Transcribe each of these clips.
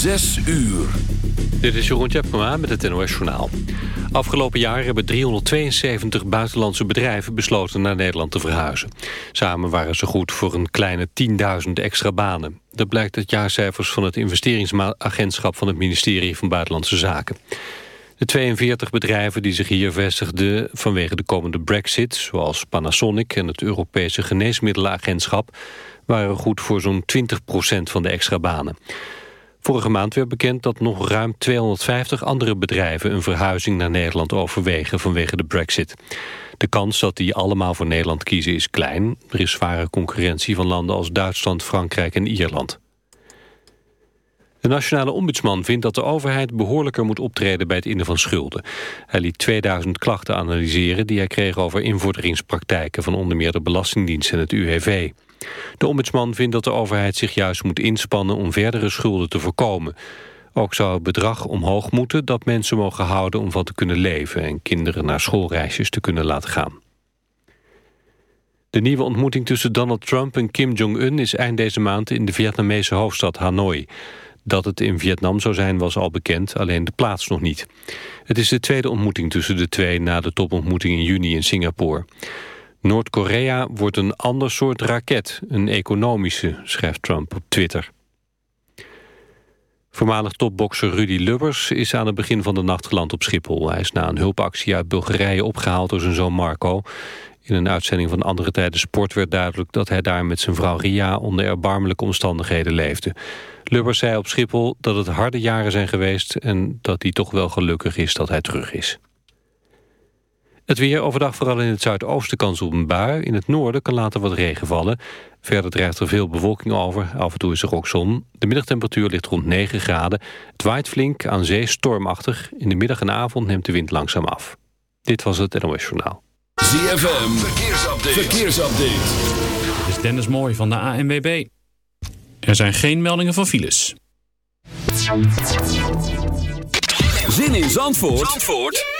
Zes uur. Dit is Jeroen Tjepkema met het NOS Journaal. Afgelopen jaar hebben 372 buitenlandse bedrijven besloten naar Nederland te verhuizen. Samen waren ze goed voor een kleine 10.000 extra banen. Dat blijkt uit jaarcijfers van het investeringsagentschap van het ministerie van Buitenlandse Zaken. De 42 bedrijven die zich hier vestigden vanwege de komende brexit... zoals Panasonic en het Europese Geneesmiddelenagentschap... waren goed voor zo'n 20% van de extra banen. Vorige maand werd bekend dat nog ruim 250 andere bedrijven... een verhuizing naar Nederland overwegen vanwege de brexit. De kans dat die allemaal voor Nederland kiezen is klein. Er is zware concurrentie van landen als Duitsland, Frankrijk en Ierland. De nationale ombudsman vindt dat de overheid behoorlijker moet optreden bij het innen van schulden. Hij liet 2000 klachten analyseren die hij kreeg over invorderingspraktijken van onder meer de Belastingdienst en het UWV. De ombudsman vindt dat de overheid zich juist moet inspannen om verdere schulden te voorkomen. Ook zou het bedrag omhoog moeten dat mensen mogen houden om van te kunnen leven en kinderen naar schoolreisjes te kunnen laten gaan. De nieuwe ontmoeting tussen Donald Trump en Kim Jong-un is eind deze maand in de Vietnamese hoofdstad Hanoi. Dat het in Vietnam zou zijn was al bekend, alleen de plaats nog niet. Het is de tweede ontmoeting tussen de twee na de topontmoeting in juni in Singapore. Noord-Korea wordt een ander soort raket, een economische, schrijft Trump op Twitter. Voormalig topbokser Rudy Lubbers is aan het begin van de nacht geland op Schiphol. Hij is na een hulpactie uit Bulgarije opgehaald door zijn zoon Marco. In een uitzending van Andere Tijden Sport werd duidelijk dat hij daar met zijn vrouw Ria onder erbarmelijke omstandigheden leefde. Lubbers zei op Schiphol dat het harde jaren zijn geweest en dat hij toch wel gelukkig is dat hij terug is. Het weer overdag vooral in het zuidoosten kans op een bui. In het noorden kan later wat regen vallen. Verder drijft er veel bewolking over. Af en toe is er ook zon. De middagtemperatuur ligt rond 9 graden. Het waait flink, aan zee stormachtig. In de middag en avond neemt de wind langzaam af. Dit was het NOS Journaal. ZFM, verkeersupdate. verkeersupdate. Dit is Dennis Mooij van de ANWB. Er zijn geen meldingen van files. Zin in Zandvoort? Zandvoort?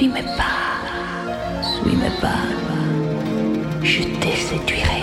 suis-moi pas, suis-moi pas, je te séduirai.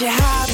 Your highbrow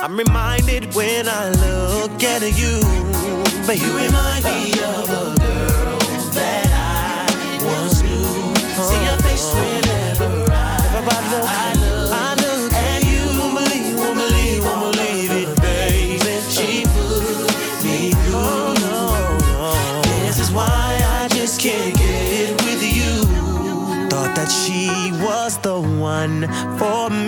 I'm reminded when I look at you, but you remind me of a girl that I once knew. See your face whenever I, I look, I look at you. Won't believe, won't believe, won't believe it, baby. She put me through. Oh, no, no. This is why I just can't get with you. Thought that she was the one for me.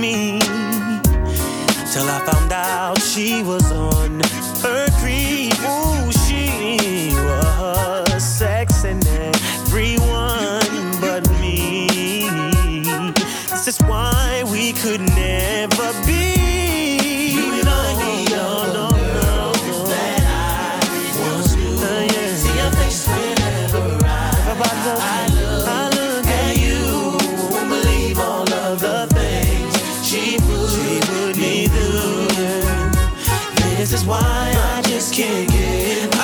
I out she was on her creep. Ooh, she was sexing everyone but me. This is why we could never be. You me no, no, no, that I once knew. See your face whenever I, I look, I why I just can't get I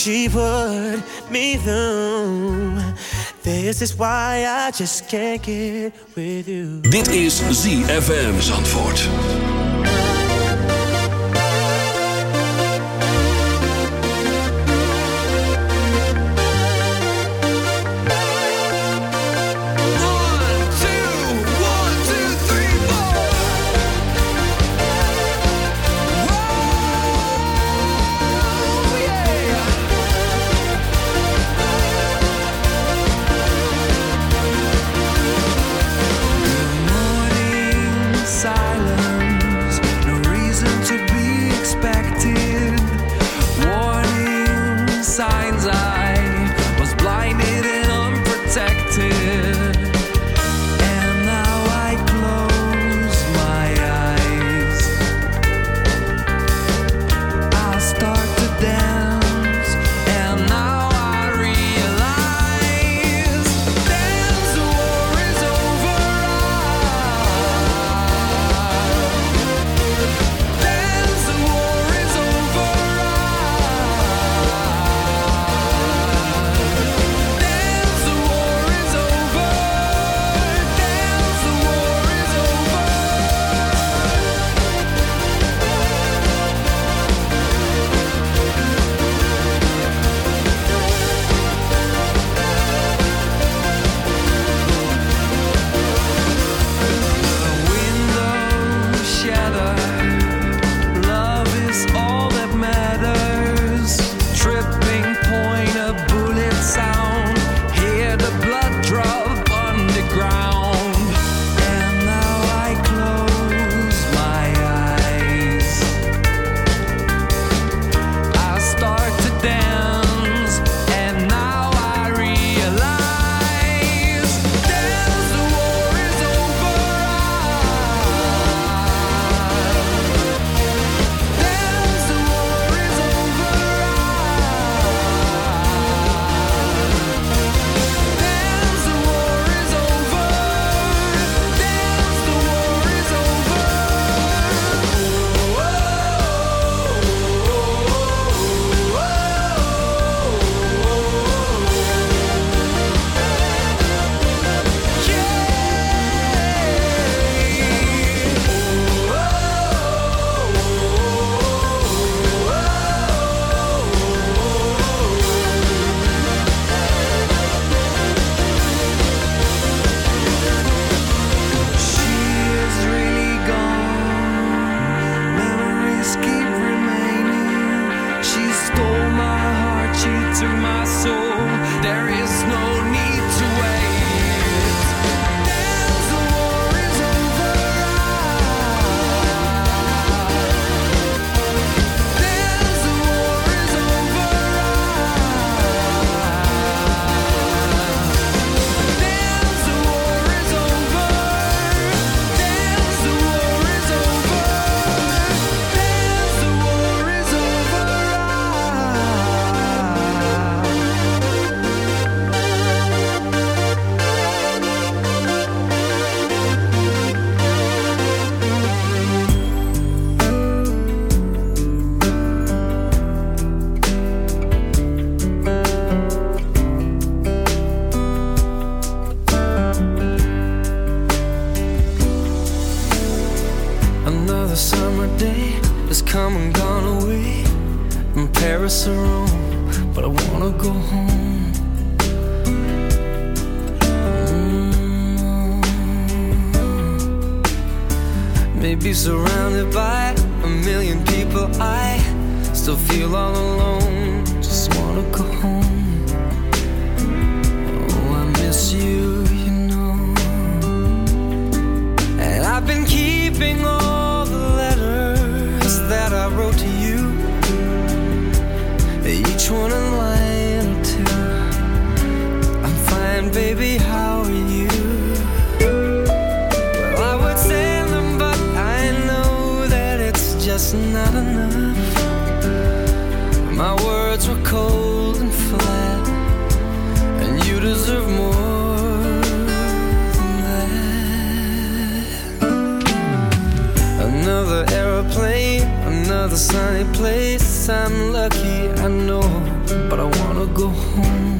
she put me through. This is why I just can't get with you. Dit is ZFM Zandvoort. sunny place. I'm lucky, I know, but I wanna go home.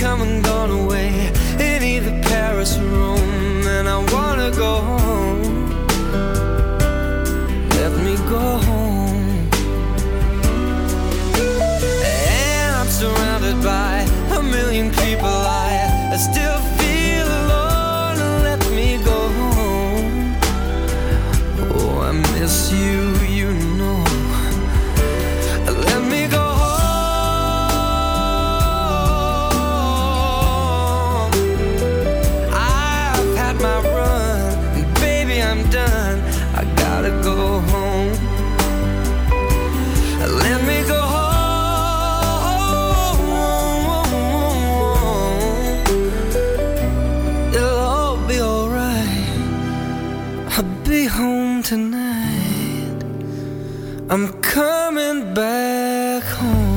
come and gone away in either Paris or Rome, and I wanna go home. Let me go home. I'm coming back home.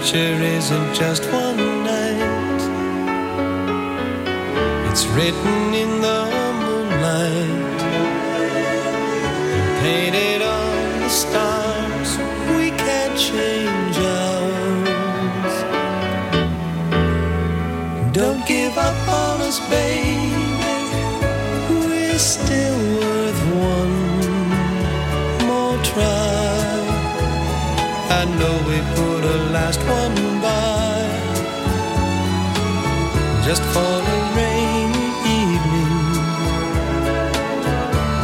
future isn't just one night, it's written in the moonlight and painted on the stars. We can't change ours. Don't give up on us, baby. We're still worth one more try. I know we put last one by. Just for a rainy evening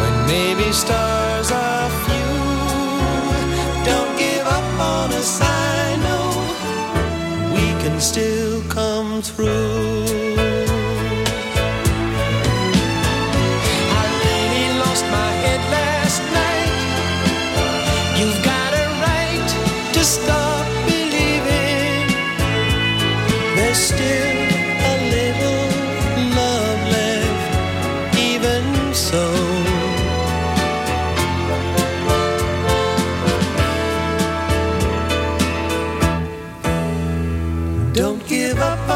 when maybe stars are few. Don't give up on a sign. No, we can still come through. give up